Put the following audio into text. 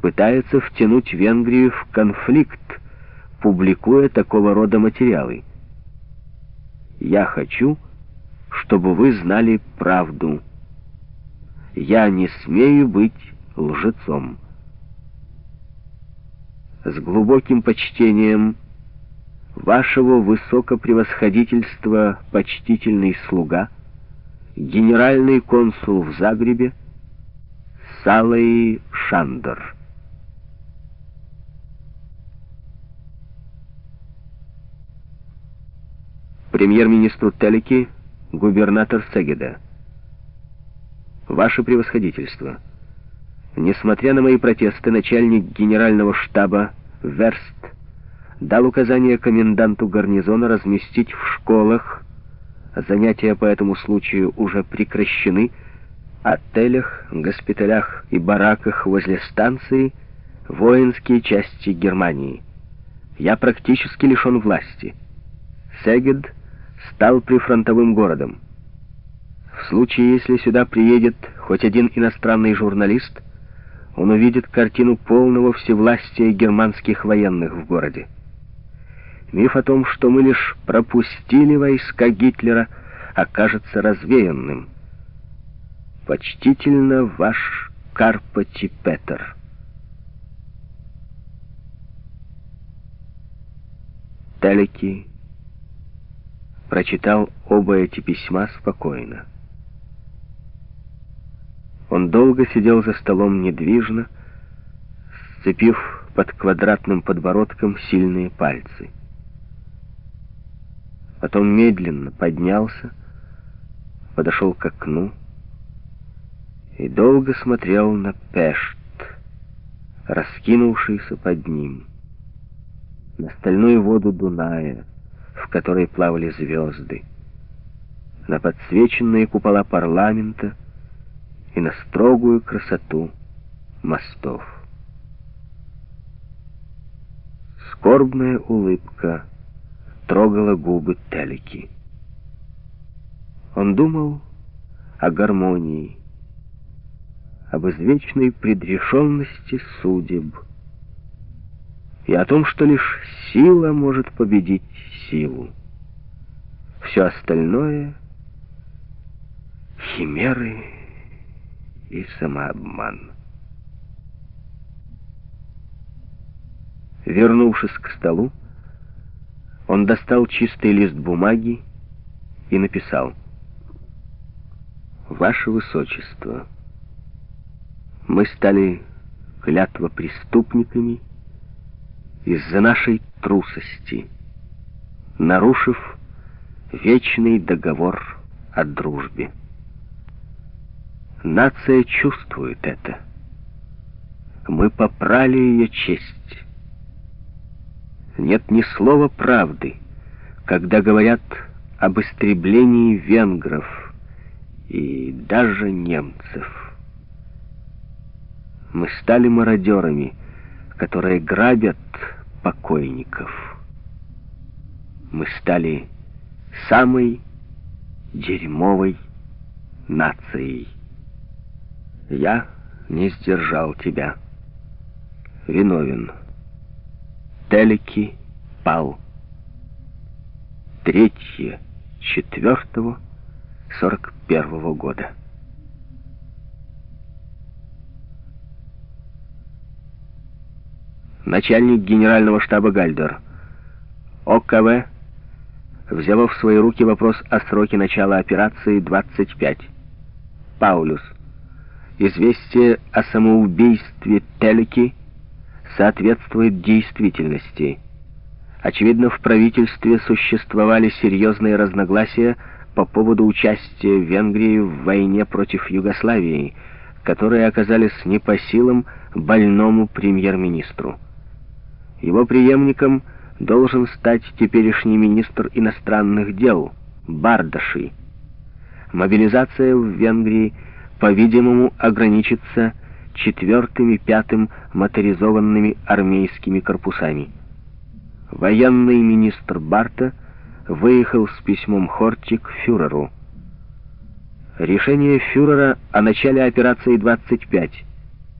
пытается втянуть Венгрию в конфликт, публикуя такого рода материалы. Я хочу, чтобы вы знали правду. Я не смею быть лжецом. С глубоким почтением вашего высокопревосходительства почтительный слуга, генеральный консул в Загребе, Салай Шандер. Премьер-министру Телеки, губернатор Сегеда. Ваше превосходительство, несмотря на мои протесты, начальник генерального штаба Верст дал указание коменданту гарнизона разместить в школах, занятия по этому случаю уже прекращены, отелях, госпиталях и бараках возле станции воинские части Германии. Я практически лишен власти. Сегед стал прифронтовым городом. В случае, если сюда приедет хоть один иностранный журналист, он увидит картину полного всевластия германских военных в городе. Миф о том, что мы лишь пропустили войска Гитлера, окажется развеянным. Почтительно ваш Карпати Петер. Телеки прочитал оба эти письма спокойно. Он долго сидел за столом недвижно, сцепив под квадратным подбородком сильные пальцы. Потом медленно поднялся, подошел к окну и долго смотрел на Пешт, раскинувшийся под ним, на стальную воду Дуная, в которой плавали звезды, на подсвеченные купола парламента и на строгую красоту мостов. Скорбная улыбка трогала губы Телики. Он думал о гармонии, об извечной предрешенности судеб и о том, что лишь сила может победить силу. Все остальное — химеры и самообман. Вернувшись к столу, он достал чистый лист бумаги и написал «Ваше Высочество, мы стали клятво преступниками из-за нашей трусости» нарушив вечный договор о дружбе. Нация чувствует это. Мы попрали ее честь. Нет ни слова правды, когда говорят об истреблении венгров и даже немцев. Мы стали мародерами, которые грабят покойников мы стали самой дерьмовой нацией. Я не сдержал тебя. Виновен. Телеки пал. Третье, четвертого, сорок первого года. Начальник генерального штаба Гальдер. ОКВ взяла в свои руки вопрос о сроке начала операции 25. Паулюс. Известие о самоубийстве Телеки соответствует действительности. Очевидно, в правительстве существовали серьезные разногласия по поводу участия Венгрии в войне против Югославии, которые оказались не по силам больному премьер-министру. Его преемником – должен стать теперешний министр иностранных дел Бардаши. Мобилизация в Венгрии, по-видимому, ограничится четвертым и пятым моторизованными армейскими корпусами. Военный министр Барта выехал с письмом Хорти к фюреру. Решение фюрера о начале операции 25